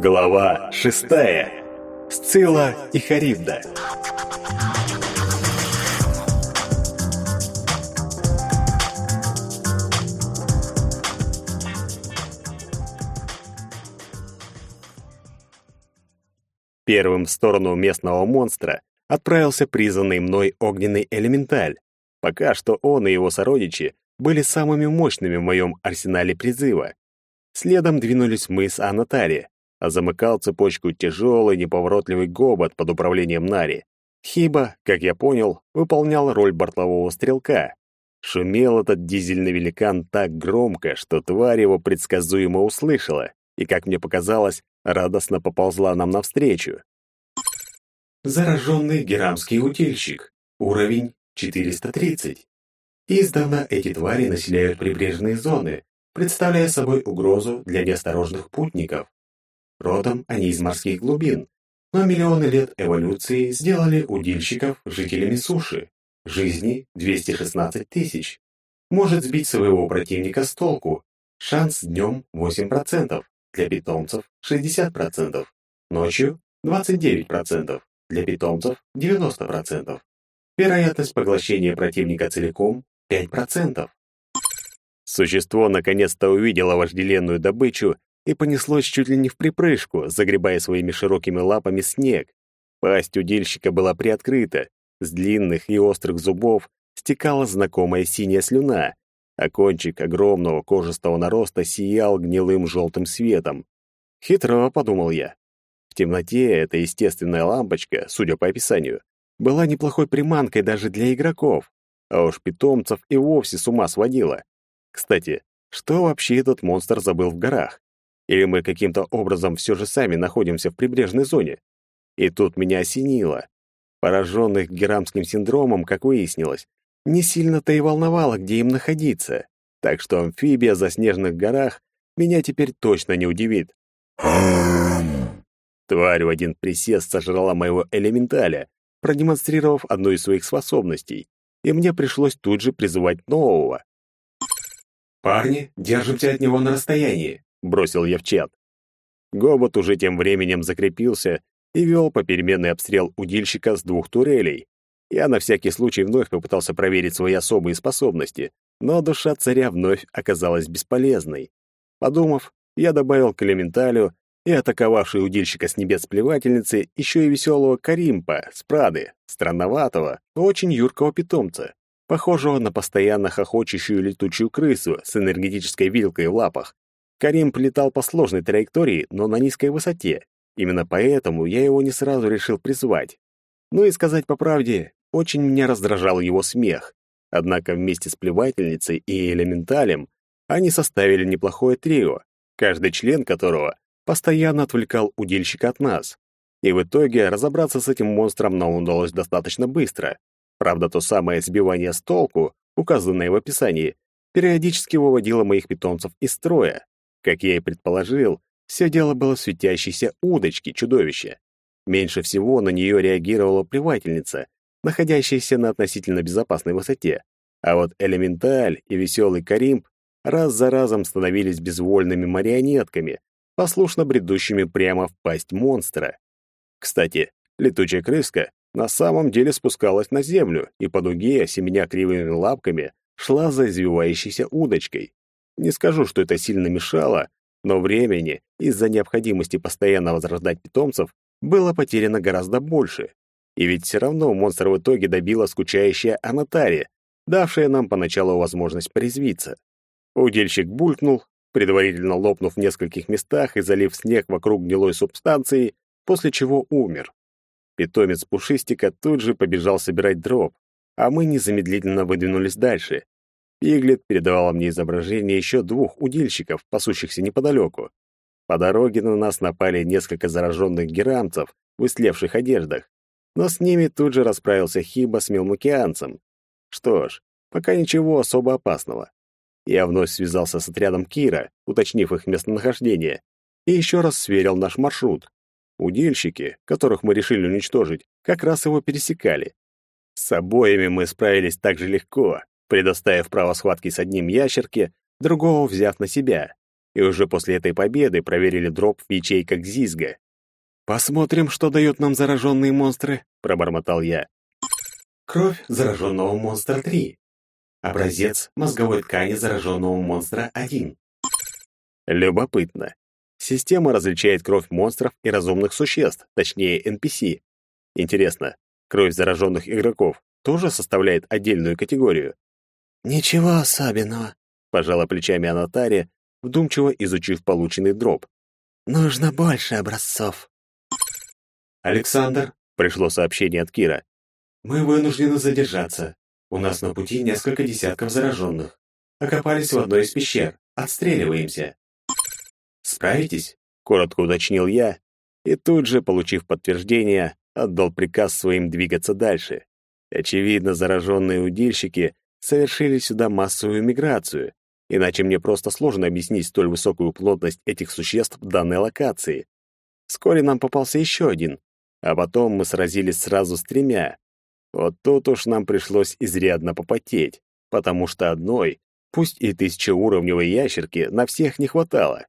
Глава шестая. Сцилла и Харибда. Первым в сторону местного монстра отправился призванный мной огненный элементаль. Пока что он и его сородичи были самыми мощными в моем арсенале призыва. Следом двинулись мы с Анатари, а замыкал цепочку тяжелый неповоротливый гобот под управлением Нари. Хиба, как я понял, выполнял роль бортового стрелка. Шумел этот дизельный великан так громко, что тварь его предсказуемо услышала и, как мне показалось, радостно поползла нам навстречу. Зараженный герамский утильщик. Уровень 430. Издавна эти твари населяют прибрежные зоны, представляя собой угрозу для неосторожных путников. Родом они из морских глубин, но миллионы лет эволюции сделали удильщиков жителями суши. Жизни 216 тысяч. Может сбить своего противника с толку. Шанс днем 8%, для питомцев 60%, ночью 29%, для питомцев 90%. Вероятность поглощения противника целиком 5%. Существо наконец-то увидело вожделенную добычу и понеслось чуть ли не в припрыжку, загребая своими широкими лапами снег. Пасть удильщика была приоткрыта, с длинных и острых зубов стекала знакомая синяя слюна, а кончик огромного кожистого нароста сиял гнилым желтым светом. Хитро, подумал я. В темноте эта естественная лампочка, судя по описанию, была неплохой приманкой даже для игроков, а уж питомцев и вовсе с ума сводила. Кстати, что вообще этот монстр забыл в горах? Или мы каким-то образом все же сами находимся в прибрежной зоне? И тут меня осенило. Пораженных герамским синдромом, как выяснилось, не сильно-то и волновало, где им находиться. Так что амфибия за снежных горах меня теперь точно не удивит. Тварь в один присест сожрала моего элементаля, продемонстрировав одну из своих способностей, и мне пришлось тут же призывать нового. «Парни, держимся от него на расстоянии. — бросил я в чат. Гобот уже тем временем закрепился и вел попеременный обстрел удильщика с двух турелей. Я на всякий случай вновь попытался проверить свои особые способности, но душа царя вновь оказалась бесполезной. Подумав, я добавил к элементалю и атаковавший удильщика с небес плевательницы еще и веселого Каримпа с Прады, странноватого, но очень юркого питомца, похожего на постоянно хохочущую летучую крысу с энергетической вилкой в лапах. Карим полетал по сложной траектории, но на низкой высоте. Именно поэтому я его не сразу решил призвать. Ну и сказать по правде, очень меня раздражал его смех. Однако вместе с плевательницей и элементалем они составили неплохое трио, каждый член которого постоянно отвлекал удильщика от нас. И в итоге разобраться с этим монстром нам удалось достаточно быстро. Правда, то самое сбивание с толку, указанное в описании, периодически выводило моих питомцев из строя. Как я и предположил, все дело было в светящейся удочке чудовища. Меньше всего на нее реагировала плевательница, находящаяся на относительно безопасной высоте. А вот элементаль и веселый Каримб раз за разом становились безвольными марионетками, послушно бредущими прямо в пасть монстра. Кстати, летучая крыска на самом деле спускалась на землю и по дуге, семеня кривыми лапками, шла за извивающейся удочкой. Не скажу, что это сильно мешало, но времени из-за необходимости постоянно возрождать питомцев было потеряно гораздо больше. И ведь все равно монстр в итоге добила скучающая Анатария, давшая нам поначалу возможность порезвиться. Удильщик булькнул, предварительно лопнув в нескольких местах и залив снег вокруг гнилой субстанции, после чего умер. Питомец Пушистика тут же побежал собирать дров, а мы незамедлительно выдвинулись дальше, Пиглет передавала мне изображение еще двух удильщиков, пасущихся неподалеку. По дороге на нас напали несколько зараженных герамцев в истлевших одеждах, но с ними тут же расправился Хиба с мелмукианцем. Что ж, пока ничего особо опасного. Я вновь связался с отрядом Кира, уточнив их местонахождение, и еще раз сверил наш маршрут. Удильщики, которых мы решили уничтожить, как раз его пересекали. С обоими мы справились так же легко, предоставив право схватки с одним ящерке, другого взяв на себя. и уже после этой победы проверили дроп в ячейках Зизга. «Посмотрим, что дают нам зараженные монстры», — пробормотал я. Кровь зараженного монстра 3. Образец мозговой ткани зараженного монстра 1. Любопытно. Система различает кровь монстров и разумных существ, точнее NPC. Интересно, кровь зараженных игроков тоже составляет отдельную категорию? «Ничего особенного», — пожала плечами Анатария, вдумчиво изучив полученный дроп. «Нужно больше образцов». «Александр», — пришло сообщение от Кира, — «мы вынуждены задержаться. У нас на пути несколько десятков зараженных. Окопались в одной из пещер. Отстреливаемся». «Справитесь?» — коротко уточнил я, и тут же, получив подтверждение, отдал приказ своим двигаться дальше. Очевидно, зараженные удильщики совершили сюда массовую миграцию, иначе мне просто сложно объяснить столь высокую плотность этих существ в данной локации. Вскоре нам попался еще один, а потом мы сразились сразу с тремя. Вот тут уж нам пришлось изрядно попотеть, потому что одной, пусть и тысячеуровневой ящерки, на всех не хватало.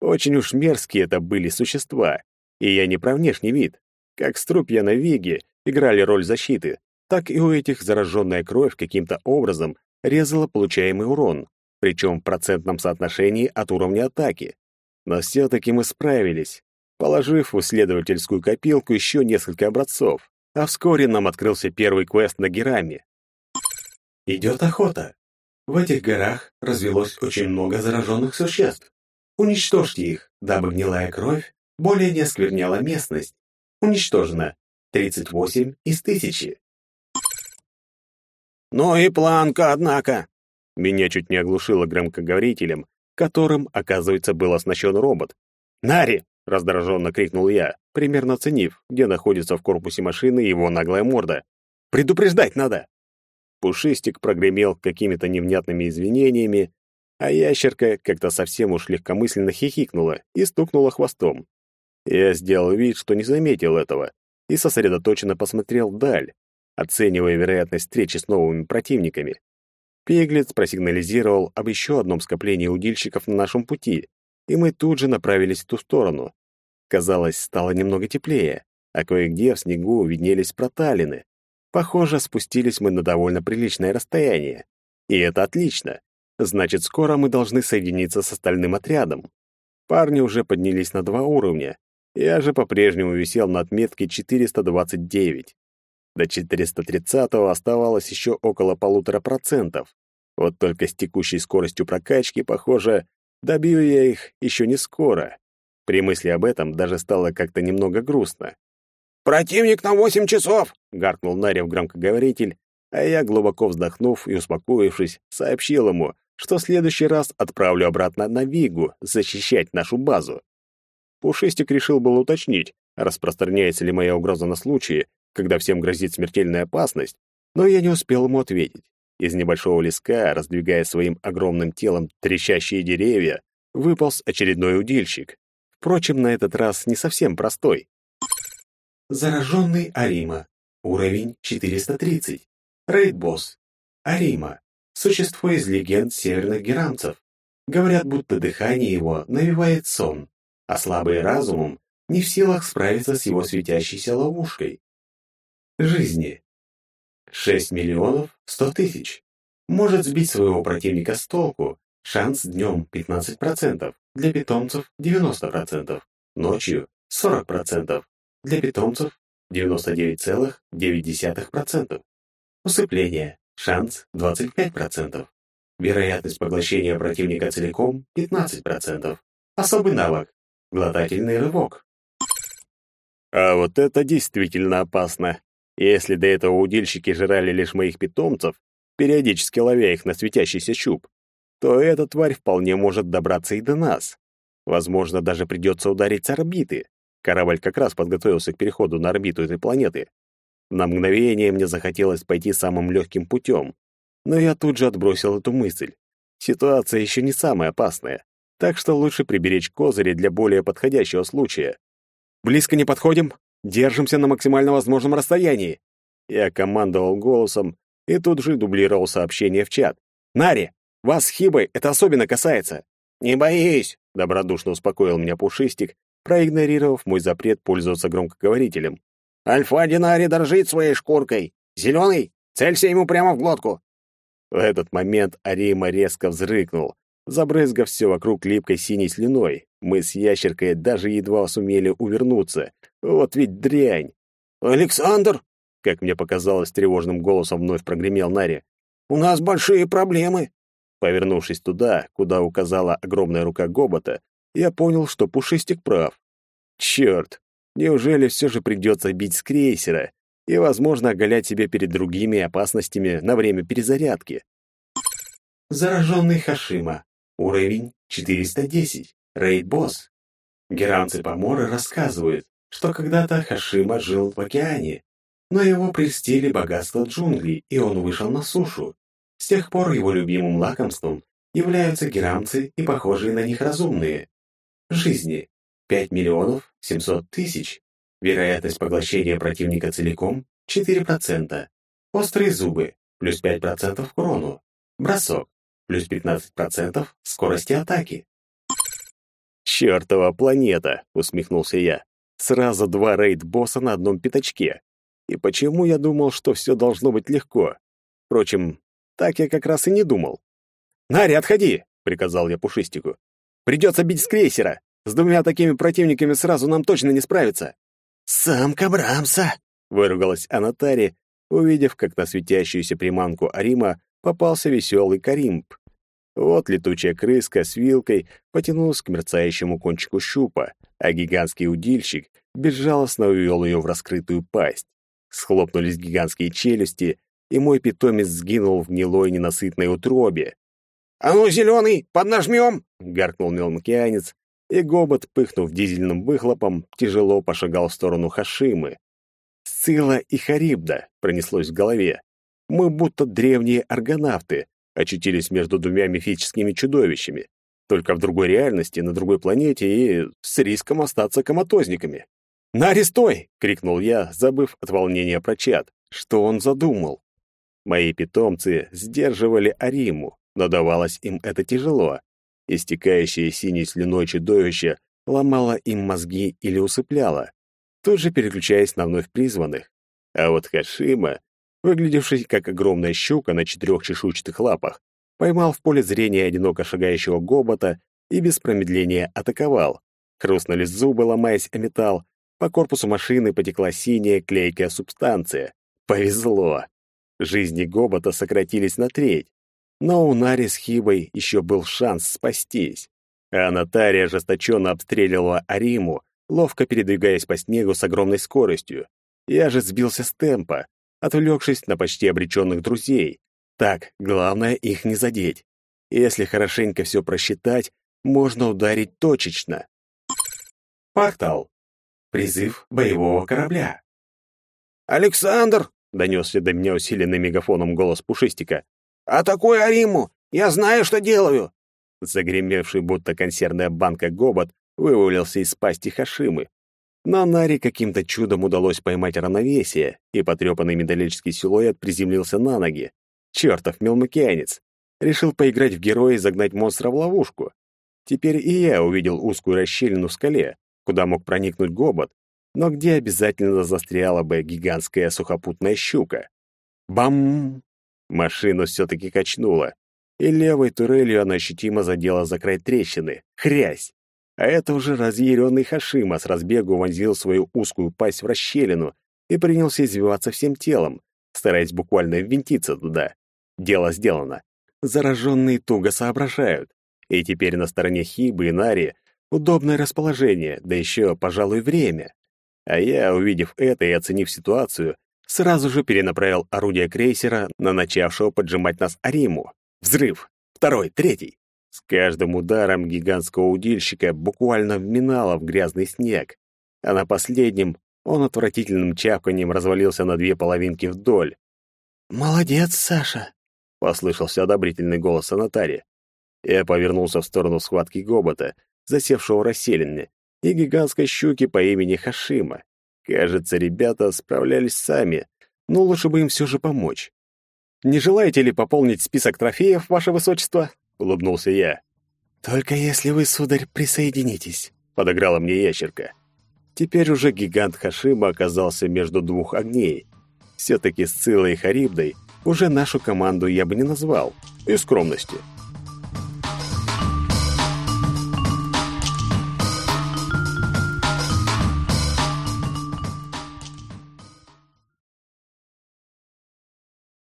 Очень уж мерзкие это были существа, и я не про внешний вид. Как струпья на Виге играли роль защиты, так и у этих зараженная кровь каким-то образом резала получаемый урон, причем в процентном соотношении от уровня атаки. Но все-таки мы справились, положив в исследовательскую копилку еще несколько образцов, а вскоре нам открылся первый квест на Гераме. Идет охота. В этих горах развелось очень много зараженных существ. Уничтожьте их, дабы гнилая кровь более не оскверняла местность. Уничтожено 38 из тысячи. «Ну и планка, однако!» Меня чуть не оглушило громкоговорителем, которым, оказывается, был оснащен робот. «Нари!» — раздраженно крикнул я, примерно оценив, где находится в корпусе машины его наглая морда. «Предупреждать надо!» Пушистик прогремел какими-то невнятными извинениями, а ящерка как-то совсем уж легкомысленно хихикнула и стукнула хвостом. Я сделал вид, что не заметил этого, и сосредоточенно посмотрел вдаль, оценивая вероятность встречи с новыми противниками. Пиглец просигнализировал об еще одном скоплении удильщиков на нашем пути, и мы тут же направились в ту сторону. Казалось, стало немного теплее, а кое-где в снегу виднелись проталины. Похоже, спустились мы на довольно приличное расстояние. И это отлично. Значит, скоро мы должны соединиться с остальным отрядом. Парни уже поднялись на два уровня. Я же по-прежнему висел на отметке 429. До 430-го оставалось еще около полутора процентов. Вот только с текущей скоростью прокачки, похоже, добью я их еще не скоро. При мысли об этом даже стало как-то немного грустно. «Противник на восемь часов!» — гаркнул Нарев громкоговоритель, а я, глубоко вздохнув и успокоившись, сообщил ему, что в следующий раз отправлю обратно на Вигу защищать нашу базу. Пушистик решил было уточнить, распространяется ли моя угроза на случаи, когда всем грозит смертельная опасность, но я не успел ему ответить. Из небольшого леска, раздвигая своим огромным телом трещащие деревья, выполз очередной удильщик. Впрочем, на этот раз не совсем простой. Зараженный Арима. Уровень 430. Рейд-босс. Арима. Существо из легенд северных герамцев. Говорят, будто дыхание его навевает сон, а слабый разумом не в силах справиться с его светящейся ловушкой. Жизни. 6 миллионов 100 тысяч. Может сбить своего противника с толку. Шанс днем 15%, для питомцев 90%, ночью 40%, для питомцев 99,9%. Усыпление. Шанс 25%. Вероятность поглощения противника целиком 15%. Особый навык. Глотательный рывок. А вот это действительно опасно. Если до этого удильщики жрали лишь моих питомцев, периодически ловя их на светящийся щуп, то эта тварь вполне может добраться и до нас. Возможно, даже придется ударить с орбиты. Корабль как раз подготовился к переходу на орбиту этой планеты. На мгновение мне захотелось пойти самым легким путем, но я тут же отбросил эту мысль. Ситуация еще не самая опасная, так что лучше приберечь козыри для более подходящего случая. «Близко не подходим, Держимся на максимально возможном расстоянии. Я командовал голосом и тут же дублировал сообщение в чат. Нари, вас с Хибой это особенно касается. «Не боись!» — добродушно успокоил меня Пушистик, проигнорировав мой запрет пользоваться громкоговорителем. «Альфа-динари дорожит своей шкуркой! Зеленый, целься ему прямо в глотку!» В этот момент Арима резко взрыкнул, забрызгав все вокруг липкой синей слюной. Мы с ящеркой даже едва сумели увернуться. Вот ведь дрянь! «Александр!» — как мне показалось, тревожным голосом вновь прогремел Нари. «У нас большие проблемы!» Повернувшись туда, куда указала огромная рука Гобота, я понял, что Пушистик прав. Черт, неужели все же придется бить с крейсера и, возможно, оголять себя перед другими опасностями на время перезарядки? Зараженный Хашима. Уровень 410. Рейд-босс. Геранцы Поморы рассказывают, что когда-то Хашима жил в океане, но его прельстили богатство джунглей, и он вышел на сушу. С тех пор его любимым лакомством являются герамцы и похожие на них разумные. Жизни 5 миллионов 700 тысяч. Вероятность поглощения противника целиком 4%. Острые зубы плюс 5% к урону. Бросок плюс 15% скорости атаки. «Чёртова планета!» — усмехнулся я. «Сразу два рейд-босса на одном пятачке. И почему я думал, что все должно быть легко? Впрочем, так я как раз и не думал. «Нари, отходи!» — приказал я Пушистику. «Придется бить с крейсера. С двумя такими противниками сразу нам точно не справиться». «Самка Брамса!» — выругалась Анатари, увидев, как на светящуюся приманку Арима попался веселый Каримб. Вот летучая крыска с вилкой потянулась к мерцающему кончику щупа, а гигантский удильщик безжалостно увел ее в раскрытую пасть. Схлопнулись гигантские челюсти, и мой питомец сгинул в гнилой ненасытной утробе. «А ну, зеленый, поднажмем!» — гаркнул мелмкианец, и гобот, пыхнув дизельным выхлопом, тяжело пошагал в сторону Хашимы. «Сцилла и Харибда!» — пронеслось в голове. Мы будто древние аргонавты, очутились между двумя мифическими чудовищами, только в другой реальности, на другой планете и с риском остаться коматозниками. «Нари, стой!» — крикнул я, забыв от волнения про чат. Что он задумал? Мои питомцы сдерживали Ариму, но давалось им это тяжело. Истекающее синей слюной чудовище ломало им мозги или усыпляло, тут же переключаясь на вновь призванных. А вот Хашима, выглядевший как огромная щука на четырех чешуйчатых лапах, поймал в поле зрения одиноко шагающего гобота и без промедления атаковал. Хрустнули зубы, ломаясь о металл, по корпусу машины потекла синяя клейкая субстанция. Повезло. Жизни Гобота сократились на треть. Но у Нари с Хибой еще был шанс спастись. А Натария ожесточенно обстреливала Ариму, ловко передвигаясь по снегу с огромной скоростью. Я же сбился с темпа, отвлекшись на почти обреченных друзей. Так, главное их не задеть. Если хорошенько все просчитать, можно ударить точечно. Портал. Призыв боевого корабля. «Александр!» — донесся до меня усиленный мегафоном голос Пушистика. «Атакуй Ариму! Я знаю, что делаю!» Загремевший, будто консервная банка гобот, вывалился из пасти Хашимы. Но Нари каким-то чудом удалось поймать равновесие, и потрепанный металлический силуэт приземлился на ноги. Чертов мелмокеанец! Решил поиграть в героя и загнать монстра в ловушку. Теперь и я увидел узкую расщелину в скале, куда мог проникнуть гобот, но где обязательно застряла бы гигантская сухопутная щука. Бам! Машину все-таки качнуло, и левой турелью она ощутимо задела за край трещины. Хрясь! А это уже разъяренный Хашима с разбегу вонзил свою узкую пасть в расщелину и принялся извиваться всем телом, стараясь буквально ввинтиться туда. Дело сделано. Зараженные туго соображают. И теперь на стороне Хибы и Нари Удобное расположение, да еще, пожалуй, время. А я, увидев это и оценив ситуацию, сразу же перенаправил орудие крейсера на начавшего поджимать нас Ариму. Взрыв. Второй, третий. С каждым ударом гигантского удильщика буквально вминало в грязный снег, а на последнем он отвратительным чавканьем развалился на две половинки вдоль. «Молодец, Саша!» — послышался одобрительный голос Анатария. Я повернулся в сторону схватки Гобота, засевшего в расселине, и гигантской щуки по имени Хашима. Кажется, ребята справлялись сами, но лучше бы им все же помочь. «Не желаете ли пополнить список трофеев, ваше высочество?» — улыбнулся я. «Только если вы, сударь, присоединитесь», — подыграла мне ящерка. Теперь уже гигант Хашима оказался между двух огней. Все-таки с Цилой и Харибдой уже нашу команду я бы не назвал, из скромности.